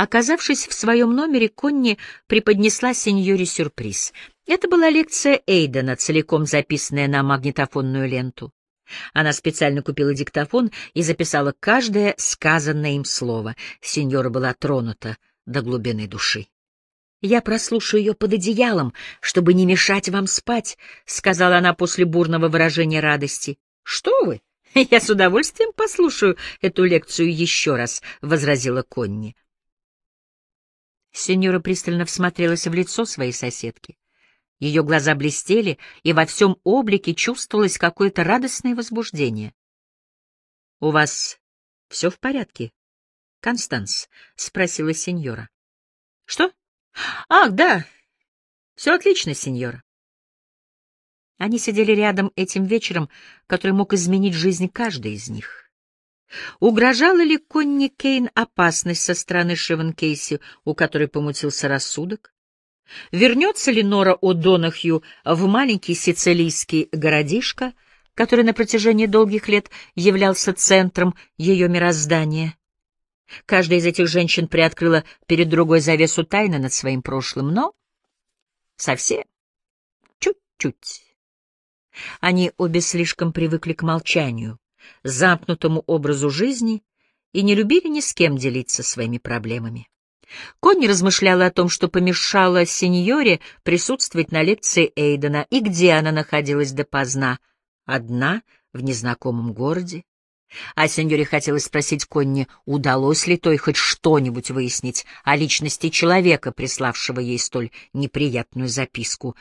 Оказавшись в своем номере, Конни преподнесла сеньоре сюрприз. Это была лекция Эйдена, целиком записанная на магнитофонную ленту. Она специально купила диктофон и записала каждое сказанное им слово. Сеньора была тронута до глубины души. «Я прослушаю ее под одеялом, чтобы не мешать вам спать», — сказала она после бурного выражения радости. «Что вы? Я с удовольствием послушаю эту лекцию еще раз», — возразила Конни. Сеньора пристально всмотрелась в лицо своей соседки. Ее глаза блестели, и во всем облике чувствовалось какое-то радостное возбуждение. — У вас все в порядке, Констанс? — спросила сеньора. — Что? Ах, да. Все отлично, сеньора. Они сидели рядом этим вечером, который мог изменить жизнь каждой из них. Угрожала ли Конни Кейн опасность со стороны Шевен Кейси, у которой помутился рассудок? Вернется ли Нора О'Донахью в маленький сицилийский городишко, который на протяжении долгих лет являлся центром ее мироздания? Каждая из этих женщин приоткрыла перед другой завесу тайны над своим прошлым, но совсем чуть-чуть. Они обе слишком привыкли к молчанию, замкнутому образу жизни и не любили ни с кем делиться своими проблемами. Конни размышляла о том, что помешало сеньоре присутствовать на лекции Эйдена и где она находилась допоздна, одна в незнакомом городе. А сеньоре хотелось спросить Конни, удалось ли той хоть что-нибудь выяснить о личности человека, приславшего ей столь неприятную записку.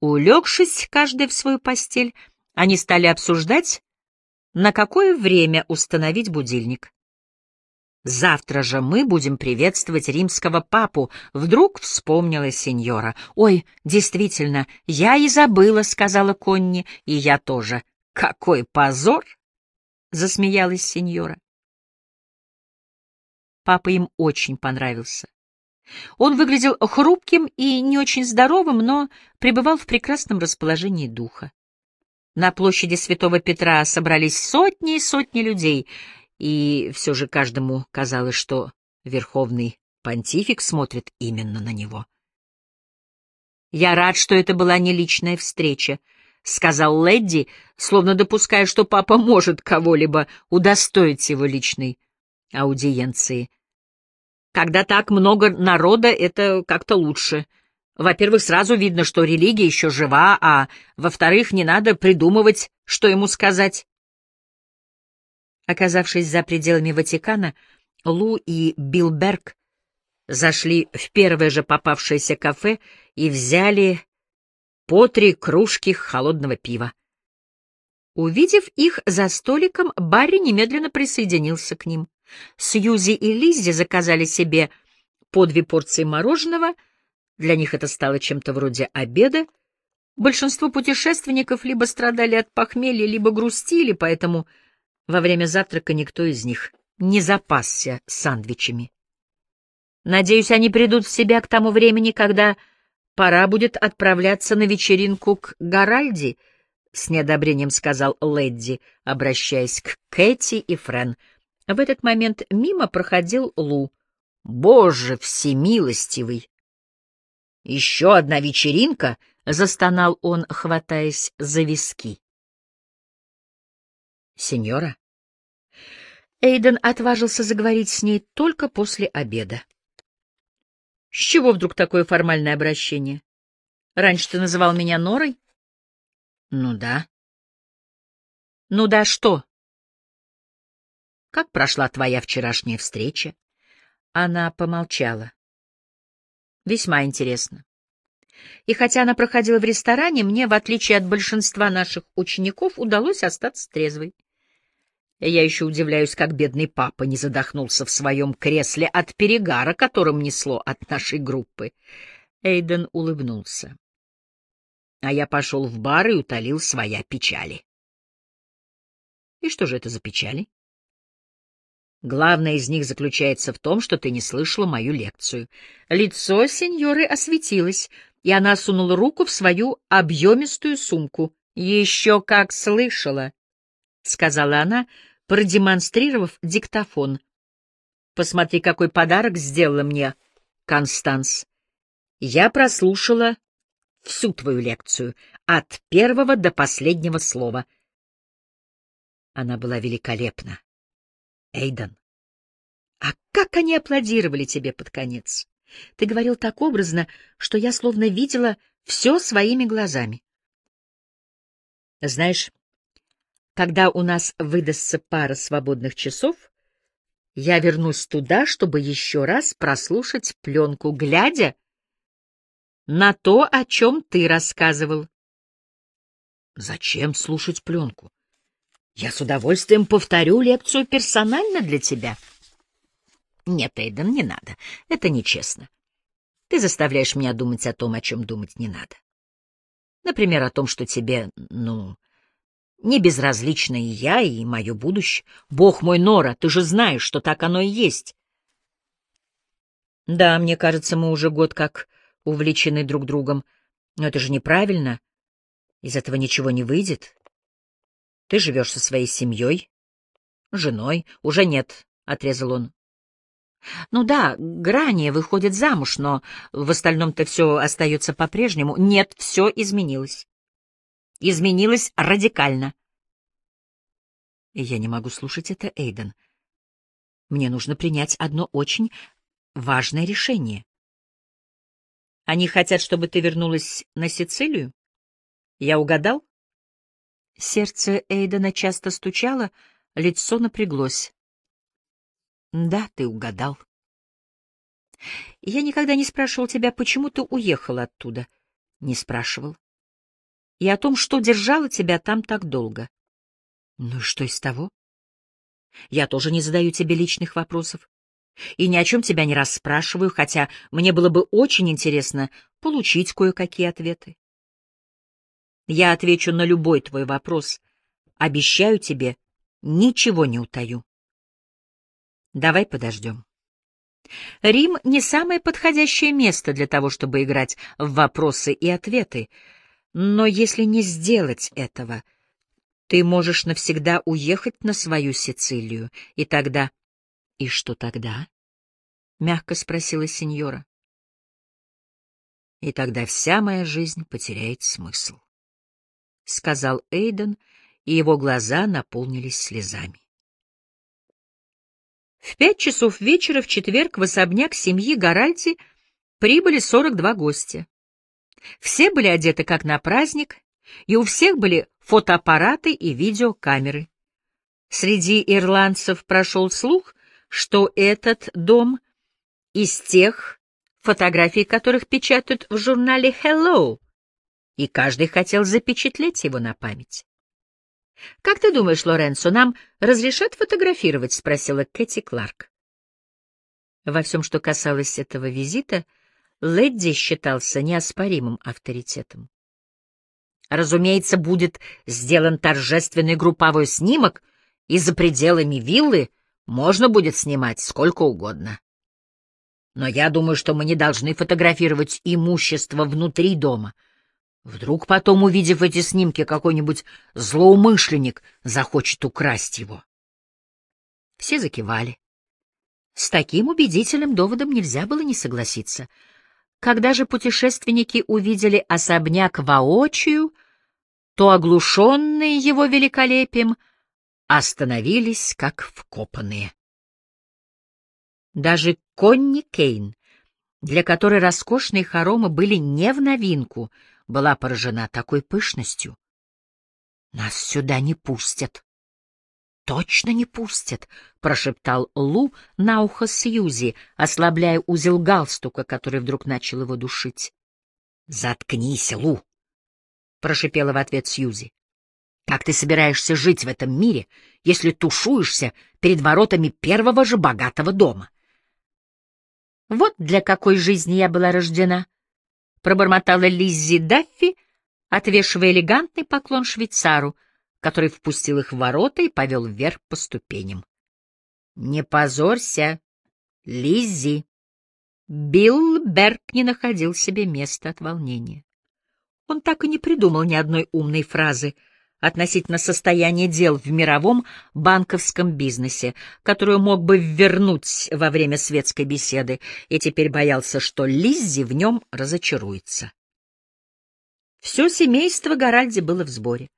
Улегшись каждый в свою постель, они стали обсуждать, на какое время установить будильник. Завтра же мы будем приветствовать римского папу, вдруг вспомнила сеньора. Ой, действительно, я и забыла, сказала Конни, и я тоже. Какой позор! засмеялась сеньора. Папа им очень понравился. Он выглядел хрупким и не очень здоровым, но пребывал в прекрасном расположении духа. На площади Святого Петра собрались сотни и сотни людей — и все же каждому казалось, что верховный понтифик смотрит именно на него. «Я рад, что это была не личная встреча», — сказал Лэдди, словно допуская, что папа может кого-либо удостоить его личной аудиенции. «Когда так много народа, это как-то лучше. Во-первых, сразу видно, что религия еще жива, а во-вторых, не надо придумывать, что ему сказать». Оказавшись за пределами Ватикана, Лу и Билберг зашли в первое же попавшееся кафе и взяли по три кружки холодного пива. Увидев их за столиком, Барри немедленно присоединился к ним. Сьюзи и Лиззи заказали себе по две порции мороженого, для них это стало чем-то вроде обеда. Большинство путешественников либо страдали от похмелья, либо грустили, поэтому во время завтрака никто из них не запасся сандвичами. Надеюсь, они придут в себя к тому времени, когда пора будет отправляться на вечеринку к Гаральди, — с неодобрением сказал Лэдди, обращаясь к Кэти и Френ. В этот момент мимо проходил Лу. «Боже всемилостивый!» «Еще одна вечеринка!» — застонал он, хватаясь за виски. «Сеньора?» Эйден отважился заговорить с ней только после обеда. «С чего вдруг такое формальное обращение? Раньше ты называл меня Норой?» «Ну да». «Ну да что?» «Как прошла твоя вчерашняя встреча?» Она помолчала. «Весьма интересно. И хотя она проходила в ресторане, мне, в отличие от большинства наших учеников, удалось остаться трезвой. Я еще удивляюсь, как бедный папа не задохнулся в своем кресле от перегара, которым несло от нашей группы. Эйден улыбнулся. А я пошел в бар и утолил своя печали. И что же это за печали? Главное из них заключается в том, что ты не слышала мою лекцию. Лицо сеньоры осветилось, и она сунула руку в свою объемистую сумку. «Еще как слышала!» — сказала она, продемонстрировав диктофон. Посмотри, какой подарок сделала мне Констанс. Я прослушала всю твою лекцию, от первого до последнего слова. Она была великолепна. Эйден. А как они аплодировали тебе под конец? Ты говорил так образно, что я словно видела все своими глазами. Знаешь, когда у нас выдастся пара свободных часов, я вернусь туда, чтобы еще раз прослушать пленку, глядя на то, о чем ты рассказывал. Зачем слушать пленку? Я с удовольствием повторю лекцию персонально для тебя. Нет, Эйден, не надо. Это нечестно. Ты заставляешь меня думать о том, о чем думать не надо. Например, о том, что тебе, ну, не безразлично и я, и мое будущее. Бог мой, Нора, ты же знаешь, что так оно и есть. Да, мне кажется, мы уже год как увлечены друг другом. Но это же неправильно. Из этого ничего не выйдет. Ты живешь со своей семьей, женой. Уже нет, — отрезал он. Ну да, Грани выходит замуж, но в остальном-то все остается по-прежнему. Нет, все изменилось изменилась радикально. Я не могу слушать это, Эйден. Мне нужно принять одно очень важное решение. Они хотят, чтобы ты вернулась на Сицилию? Я угадал? Сердце Эйдена часто стучало, лицо напряглось. Да, ты угадал. Я никогда не спрашивал тебя, почему ты уехал оттуда. Не спрашивал и о том, что держало тебя там так долго. Ну и что из того? Я тоже не задаю тебе личных вопросов и ни о чем тебя не расспрашиваю, хотя мне было бы очень интересно получить кое-какие ответы. Я отвечу на любой твой вопрос. Обещаю тебе, ничего не утаю. Давай подождем. Рим — не самое подходящее место для того, чтобы играть в вопросы и ответы. Но если не сделать этого, ты можешь навсегда уехать на свою Сицилию, и тогда... — И что тогда? — мягко спросила сеньора. — И тогда вся моя жизнь потеряет смысл, — сказал Эйден, и его глаза наполнились слезами. В пять часов вечера в четверг в особняк семьи Гаральти прибыли сорок два гостя. Все были одеты как на праздник, и у всех были фотоаппараты и видеокамеры. Среди ирландцев прошел слух, что этот дом из тех, фотографий которых печатают в журнале «Hello», и каждый хотел запечатлеть его на память. «Как ты думаешь, Лоренцо, нам разрешат фотографировать?» — спросила Кэти Кларк. Во всем, что касалось этого визита, — Лэдди считался неоспоримым авторитетом. Разумеется, будет сделан торжественный групповой снимок, и за пределами виллы можно будет снимать сколько угодно. Но я думаю, что мы не должны фотографировать имущество внутри дома. Вдруг потом, увидев эти снимки, какой-нибудь злоумышленник захочет украсть его. Все закивали. С таким убедительным доводом нельзя было не согласиться — когда же путешественники увидели особняк воочию, то, оглушенные его великолепием, остановились как вкопанные. Даже Конни Кейн, для которой роскошные хоромы были не в новинку, была поражена такой пышностью. «Нас сюда не пустят», точно не пустят, — прошептал Лу на ухо Сьюзи, ослабляя узел галстука, который вдруг начал его душить. — Заткнись, Лу! — прошипела в ответ Сьюзи. — Как ты собираешься жить в этом мире, если тушуешься перед воротами первого же богатого дома? — Вот для какой жизни я была рождена! — пробормотала Лиззи Даффи, отвешивая элегантный поклон швейцару — который впустил их в ворота и повел вверх по ступеням. — Не позорься, Лиззи! Билл Берг не находил себе места от волнения. Он так и не придумал ни одной умной фразы, относительно состояния дел в мировом банковском бизнесе, которую мог бы вернуть во время светской беседы, и теперь боялся, что Лиззи в нем разочаруется. Все семейство Гаральди было в сборе.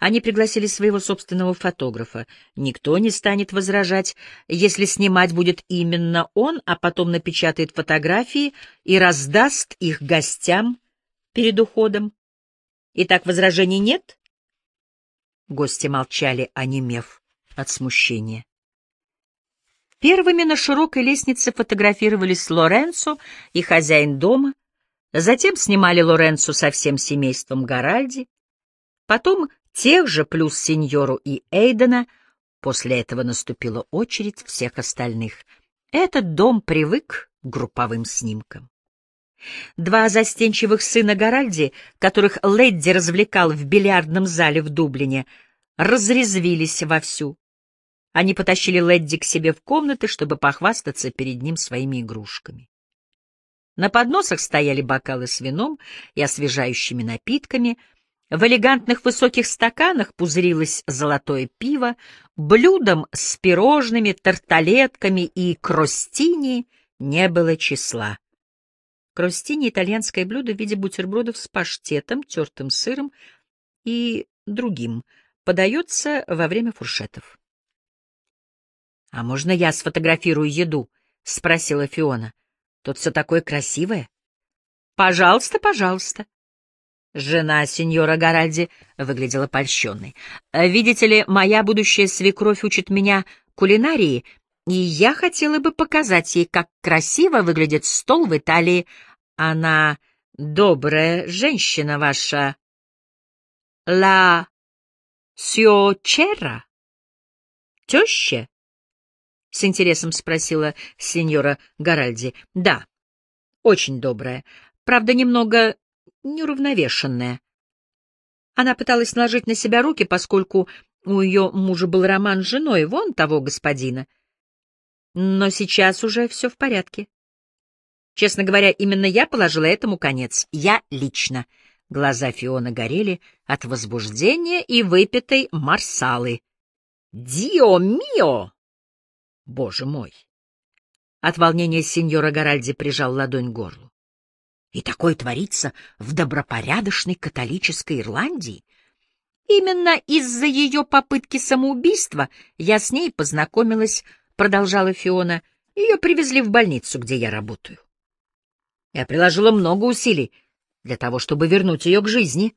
Они пригласили своего собственного фотографа. Никто не станет возражать, если снимать будет именно он, а потом напечатает фотографии и раздаст их гостям перед уходом. Итак, возражений нет? Гости молчали, онемев от смущения. Первыми на широкой лестнице фотографировались Лоренцо и хозяин дома, затем снимали Лоренцо со всем семейством Гаральди, потом тех же плюс сеньору и Эйдена. После этого наступила очередь всех остальных. Этот дом привык к групповым снимкам. Два застенчивых сына Гаральди, которых Ледди развлекал в бильярдном зале в Дублине, разрезвились вовсю. Они потащили Ледди к себе в комнаты, чтобы похвастаться перед ним своими игрушками. На подносах стояли бокалы с вином и освежающими напитками — в элегантных высоких стаканах пузырилось золотое пиво, блюдом с пирожными, тарталетками и кростини не было числа. Кростини — итальянское блюдо в виде бутербродов с паштетом, тертым сыром и другим, подается во время фуршетов. — А можно я сфотографирую еду? — спросила Фиона. — Тут все такое красивое. — Пожалуйста, пожалуйста. Жена сеньора Гаральди выглядела польщенной. «Видите ли, моя будущая свекровь учит меня кулинарии, и я хотела бы показать ей, как красиво выглядит стол в Италии. Она добрая женщина ваша. Ла сиочера? Теща?» — с интересом спросила сеньора Гаральди. «Да, очень добрая. Правда, немного неуравновешенная. Она пыталась наложить на себя руки, поскольку у ее мужа был роман с женой, вон того господина. Но сейчас уже все в порядке. Честно говоря, именно я положила этому конец. Я лично. Глаза Фиона горели от возбуждения и выпитой марсалы. «Дио мио!» «Боже мой!» От волнения сеньора Гаральди прижал ладонь к горлу. И такое творится в добропорядочной католической Ирландии. Именно из-за ее попытки самоубийства я с ней познакомилась, продолжала Фиона. Ее привезли в больницу, где я работаю. Я приложила много усилий для того, чтобы вернуть ее к жизни.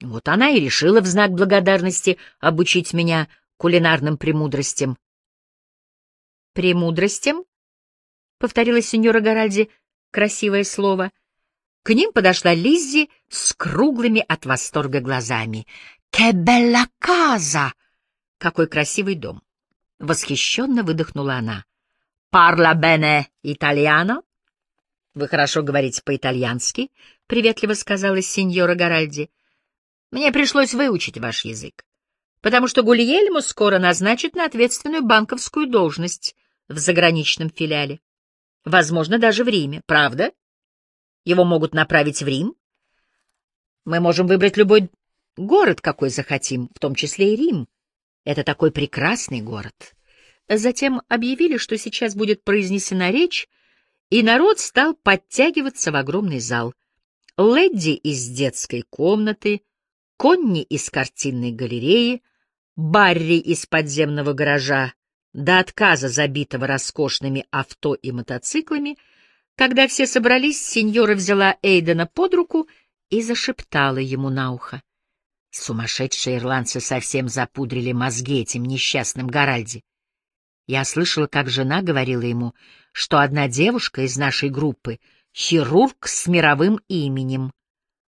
Вот она и решила в знак благодарности обучить меня кулинарным премудростям. «Премудростям?» — повторила сеньора Гаральди красивое слово — к ним подошла Лиззи с круглыми от восторга глазами. «Ке белла каза!» «Какой красивый дом!» Восхищенно выдохнула она. «Парла бене итальяно?» «Вы хорошо говорите по-итальянски», — приветливо сказала сеньора Гаральди. «Мне пришлось выучить ваш язык, потому что Гульельму скоро назначат на ответственную банковскую должность в заграничном филиале. Возможно, даже в Риме. Правда?» Его могут направить в Рим. Мы можем выбрать любой город, какой захотим, в том числе и Рим. Это такой прекрасный город. Затем объявили, что сейчас будет произнесена речь, и народ стал подтягиваться в огромный зал. Лэдди из детской комнаты, Конни из картинной галереи, Барри из подземного гаража, до отказа забитого роскошными авто и мотоциклами — когда все собрались, сеньора взяла Эйдена под руку и зашептала ему на ухо. Сумасшедшие ирландцы совсем запудрили мозги этим несчастным Гаральди. Я слышала, как жена говорила ему, что одна девушка из нашей группы — хирург с мировым именем,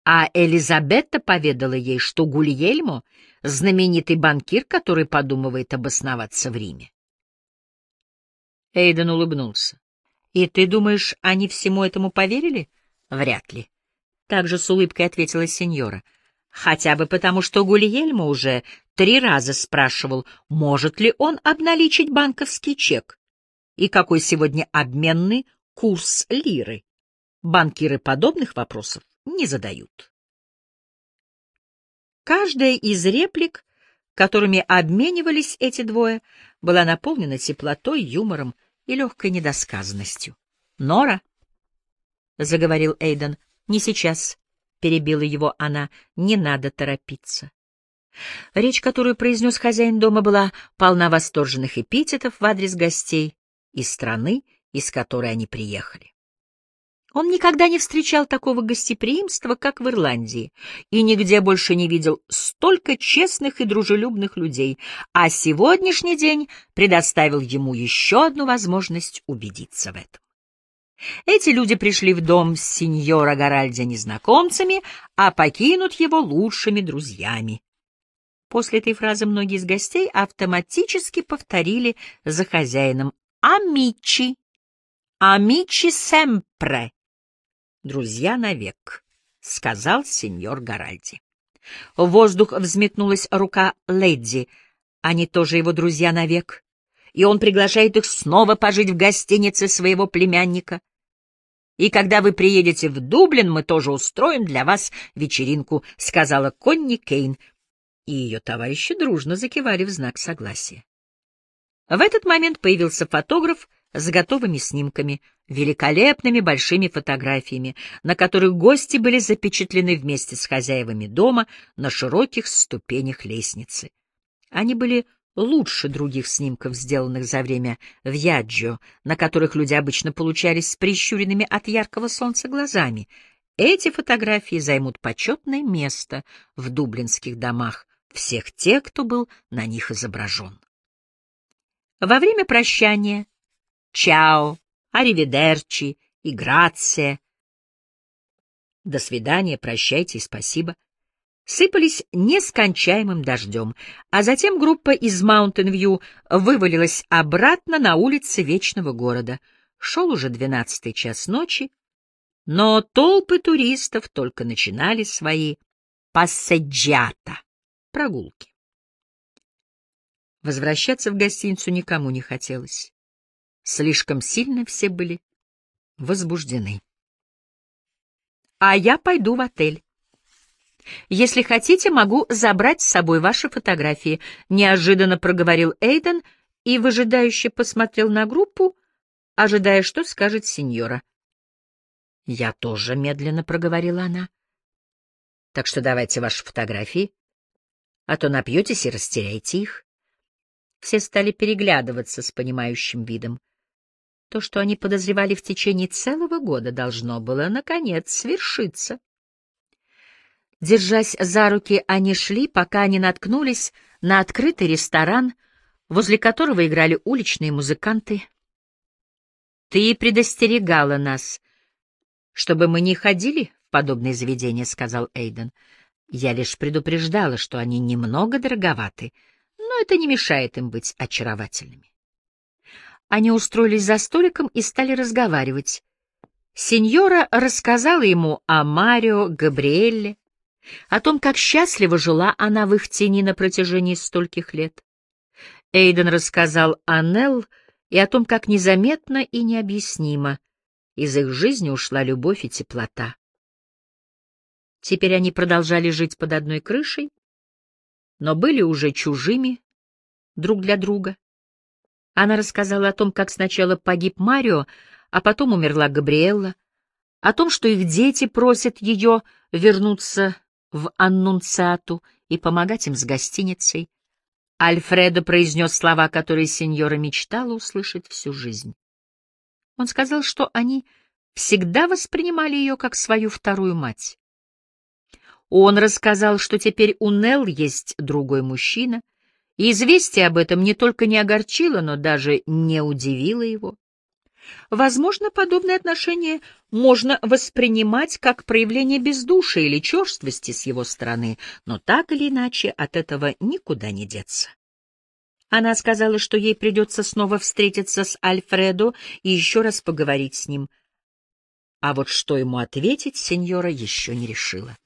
а Элизабетта поведала ей, что Гульельмо — знаменитый банкир, который подумывает обосноваться в Риме. Эйден улыбнулся. И ты думаешь, они всему этому поверили? Вряд ли. Также с улыбкой ответила сеньора. Хотя бы потому, что Гульельмо уже три раза спрашивал, может ли он обналичить банковский чек и какой сегодня обменный курс лиры. Банкиры подобных вопросов не задают. Каждая из реплик, которыми обменивались эти двое, была наполнена теплотой, юмором и легкой недосказанностью. «Нора», — заговорил Эйден, — «не сейчас», — перебила его она, — «не надо торопиться». Речь, которую произнес хозяин дома, была полна восторженных эпитетов в адрес гостей и страны, из которой они приехали. Он никогда не встречал такого гостеприимства, как в Ирландии, и нигде больше не видел столько честных и дружелюбных людей, а сегодняшний день предоставил ему еще одну возможность убедиться в этом. Эти люди пришли в дом сеньора Горальди незнакомцами, а покинут его лучшими друзьями. После этой фразы многие из гостей автоматически повторили за хозяином «Амичи», «Амичи семпре», «Друзья навек», — сказал сеньор Горальди. В воздух взметнулась рука Лэдди. Они тоже его друзья навек. И он приглашает их снова пожить в гостинице своего племянника. И когда вы приедете в Дублин, мы тоже устроим для вас вечеринку, — сказала Конни Кейн, и ее товарищи дружно закивали в знак согласия. В этот момент появился фотограф с готовыми снимками, великолепными большими фотографиями, на которых гости были запечатлены вместе с хозяевами дома на широких ступенях лестницы. Они были лучше других снимков, сделанных за время Вьяджио, на которых люди обычно получались с прищуренными от яркого солнца глазами. Эти фотографии займут почетное место в дублинских домах всех тех, кто был на них изображен. Во время прощания «Чао», «Аривидерчи» и «Грация», «До свидания», «Прощайте» и «Спасибо» сыпались нескончаемым дождем, а затем группа из Маунтин-Вью вывалилась обратно на улицы Вечного города. Шел уже двенадцатый час ночи, но толпы туристов только начинали свои пассаджата прогулки. Возвращаться в гостиницу никому не хотелось. Слишком сильно все были возбуждены. А я пойду в отель. Если хотите, могу забрать с собой ваши фотографии, неожиданно проговорил Эйден и выжидающе посмотрел на группу, ожидая, что скажет сеньора. Я тоже медленно проговорила она. Так что давайте ваши фотографии, а то напьетесь и растеряете их. Все стали переглядываться с понимающим видом. То, что они подозревали в течение целого года, должно было, наконец, свершиться. Держась за руки, они шли, пока они наткнулись на открытый ресторан, возле которого играли уличные музыканты. «Ты предостерегала нас, чтобы мы не ходили в подобные заведения», — сказал Эйден. «Я лишь предупреждала, что они немного дороговаты, но это не мешает им быть очаровательными». Они устроились за столиком и стали разговаривать. Сеньора рассказала ему о Марио Габриэлле, о том, как счастливо жила она в их тени на протяжении стольких лет. Эйден рассказал о Нелл и о том, как незаметно и необъяснимо из их жизни ушла любовь и теплота. Теперь они продолжали жить под одной крышей, но были уже чужими друг для друга. Она рассказала о том, как сначала погиб Марио, а потом умерла Габриэлла, о том, что их дети просят ее вернуться в Аннунциату и помогать им с гостиницей. Альфредо произнес слова, которые сеньора мечтала услышать всю жизнь. Он сказал, что они всегда воспринимали ее как свою вторую мать. Он рассказал, что теперь у Нелл есть другой мужчина — и известие об этом не только не огорчило, но даже не удивило его. Возможно, подобное отношение можно воспринимать как проявление бездушия или черствости с его стороны, но так или иначе от этого никуда не деться. Она сказала, что ей придется снова встретиться с Альфредо и еще раз поговорить с ним. А вот что ему ответить, сеньора еще не решила.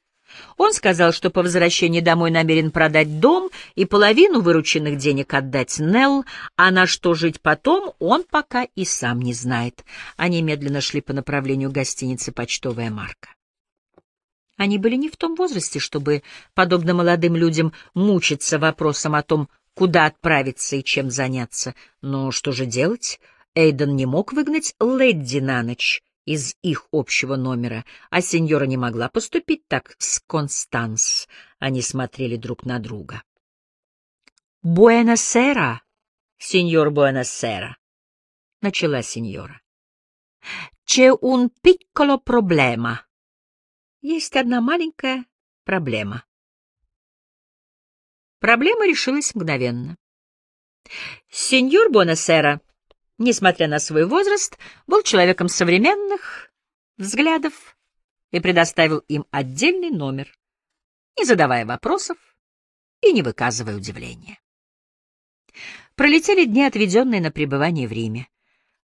Он сказал, что по возвращении домой намерен продать дом и половину вырученных денег отдать Нелл, а на что жить потом он пока и сам не знает. Они медленно шли по направлению гостиницы «Почтовая марка». Они были не в том возрасте, чтобы, подобно молодым людям, мучиться вопросом о том, куда отправиться и чем заняться. Но что же делать? Эйден не мог выгнать Лэдди на ночь из их общего номера, а сеньора не могла поступить так с Констанс. Они смотрели друг на друга. «Буэносера, сеньор Буэносера», — начала сеньора. «C'è un piccolo problema». Есть одна маленькая проблема. Проблема решилась мгновенно. Сеньор Бонасера, несмотря на свой возраст, был человеком современных взглядов и предоставил им отдельный номер, не задавая вопросов и не выказывая удивления. Пролетели дни, отведенные на пребывание в Риме.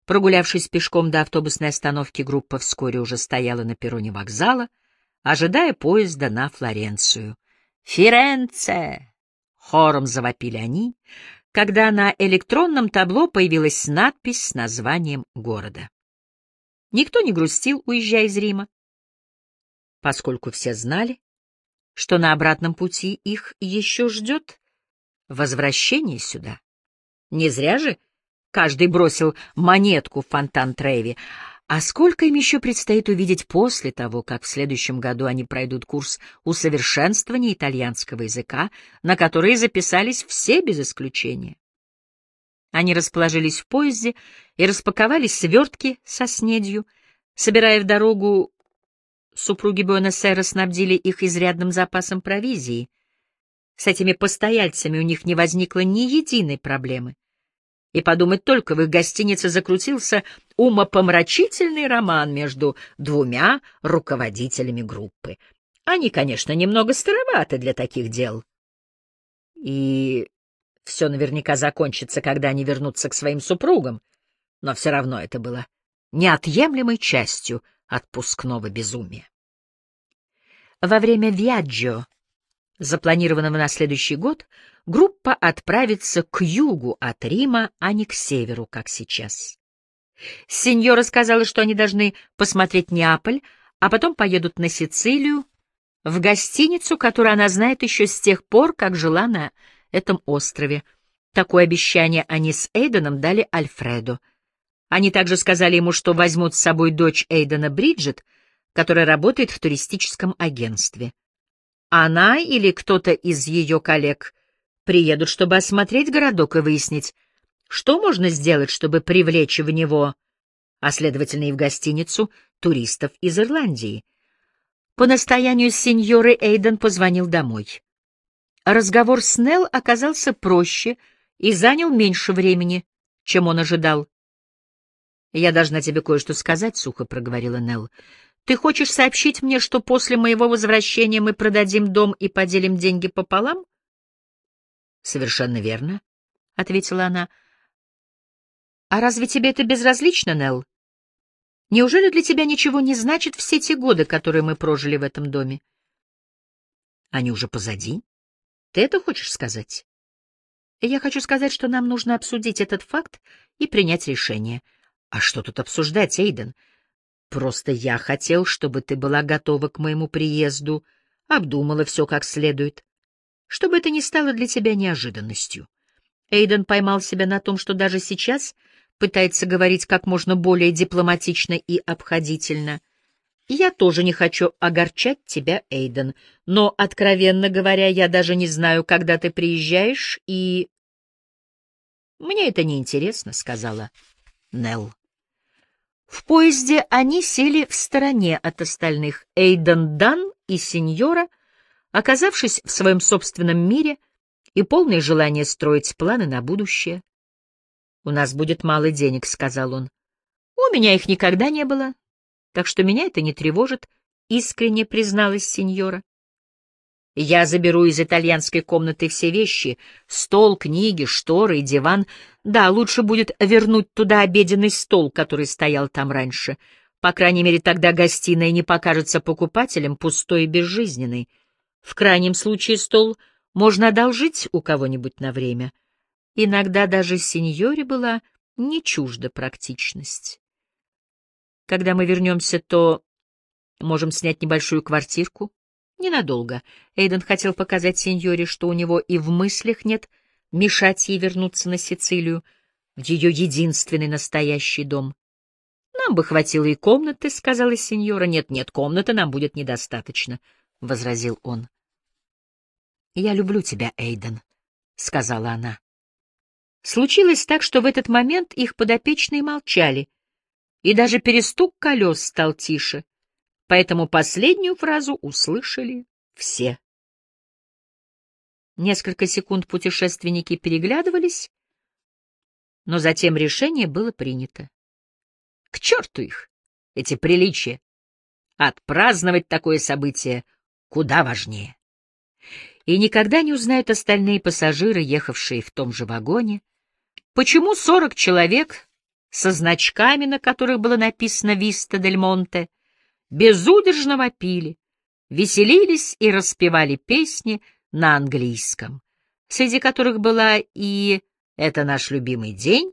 Прогулявшись пешком до автобусной остановки, группа вскоре уже стояла на перроне вокзала, ожидая поезда на Флоренцию. «Фиренце!» — хором завопили они, когда на электронном табло появилась надпись с названием города. Никто не грустил, уезжая из Рима, поскольку все знали, что на обратном пути их еще ждет возвращение сюда. Не зря же каждый бросил монетку в фонтан Треви, а сколько им еще предстоит увидеть после того, как в следующем году они пройдут курс усовершенствования итальянского языка, на который записались все без исключения? Они расположились в поезде и распаковали свертки со снедью. Собирая в дорогу, супруги Буэнос-Айра снабдили их изрядным запасом провизии. С этими постояльцами у них не возникло ни единой проблемы. И подумать только, в их гостинице закрутился умопомрачительный роман между двумя руководителями группы. Они, конечно, немного староваты для таких дел. И все наверняка закончится, когда они вернутся к своим супругам, но все равно это было неотъемлемой частью отпускного безумия. Во время Виаджо, запланированного на следующий год, группа отправится к югу от Рима, а не к северу, как сейчас. Сеньора сказала, что они должны посмотреть Неаполь, а потом поедут на Сицилию, в гостиницу, которую она знает еще с тех пор, как жила на этом острове. Такое обещание они с Эйденом дали Альфреду. Они также сказали ему, что возьмут с собой дочь Эйдена Бриджит, которая работает в туристическом агентстве. Она или кто-то из ее коллег приедут, чтобы осмотреть городок и выяснить, что можно сделать, чтобы привлечь в него, а следовательно и в гостиницу, туристов из Ирландии. По настоянию сеньоры Эйден позвонил домой. Разговор с Нелл оказался проще и занял меньше времени, чем он ожидал. «Я должна тебе кое-что сказать», — сухо проговорила Нелл. «Ты хочешь сообщить мне, что после моего возвращения мы продадим дом и поделим деньги пополам?» «Совершенно верно», — ответила она. «А разве тебе это безразлично, Нелл? Неужели для тебя ничего не значит все те годы, которые мы прожили в этом доме?» «Они уже позади?» Ты это хочешь сказать? Я хочу сказать, что нам нужно обсудить этот факт и принять решение. А что тут обсуждать, Эйден? Просто я хотел, чтобы ты была готова к моему приезду, обдумала все как следует, чтобы это не стало для тебя неожиданностью. Эйден поймал себя на том, что даже сейчас пытается говорить как можно более дипломатично и обходительно — я тоже не хочу огорчать тебя, Эйден, но, откровенно говоря, я даже не знаю, когда ты приезжаешь, и... Мне это не интересно, сказала Нелл. В поезде они сели в стороне от остальных. Эйден Дан и сеньора, оказавшись в своем собственном мире и полное желание строить планы на будущее. «У нас будет мало денег», — сказал он. «У меня их никогда не было, так что меня это не тревожит, — искренне призналась сеньора. Я заберу из итальянской комнаты все вещи — стол, книги, шторы и диван. Да, лучше будет вернуть туда обеденный стол, который стоял там раньше. По крайней мере, тогда гостиная не покажется покупателям пустой и безжизненной. В крайнем случае стол можно одолжить у кого-нибудь на время. Иногда даже сеньоре была не чужда практичность. Когда мы вернемся, то можем снять небольшую квартирку Ненадолго. Эйден хотел показать сеньоре, что у него и в мыслях нет мешать ей вернуться на Сицилию, в ее единственный настоящий дом. «Нам бы хватило и комнаты», — сказала сеньора. «Нет-нет, комнаты нам будет недостаточно», — возразил он. «Я люблю тебя, Эйден», — сказала она. Случилось так, что в этот момент их подопечные молчали, и даже перестук колес стал тише, поэтому последнюю фразу услышали все. Несколько секунд путешественники переглядывались, но затем решение было принято. К черту их, эти приличия! Отпраздновать такое событие куда важнее. И никогда не узнают остальные пассажиры, ехавшие в том же вагоне, почему сорок человек со значками, на которых было написано «Виста дель Монте», безудержно вопили, веселились и распевали песни на английском, среди которых была и «Это наш любимый день»,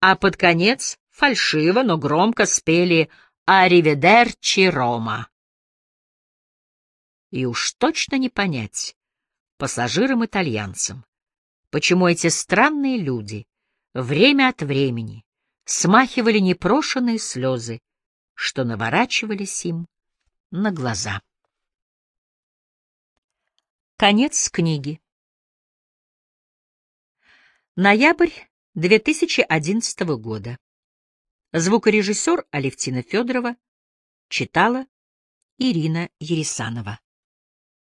а под конец фальшиво, но громко спели «Ариведерчи, Рома». И уж точно не понять пассажирам-итальянцам, почему эти странные люди время от времени смахивали непрошенные слезы, что наворачивались им на глаза. Конец книги. Ноябрь 2011 года. Звукорежиссер Алевтина Федорова читала Ирина Ересанова.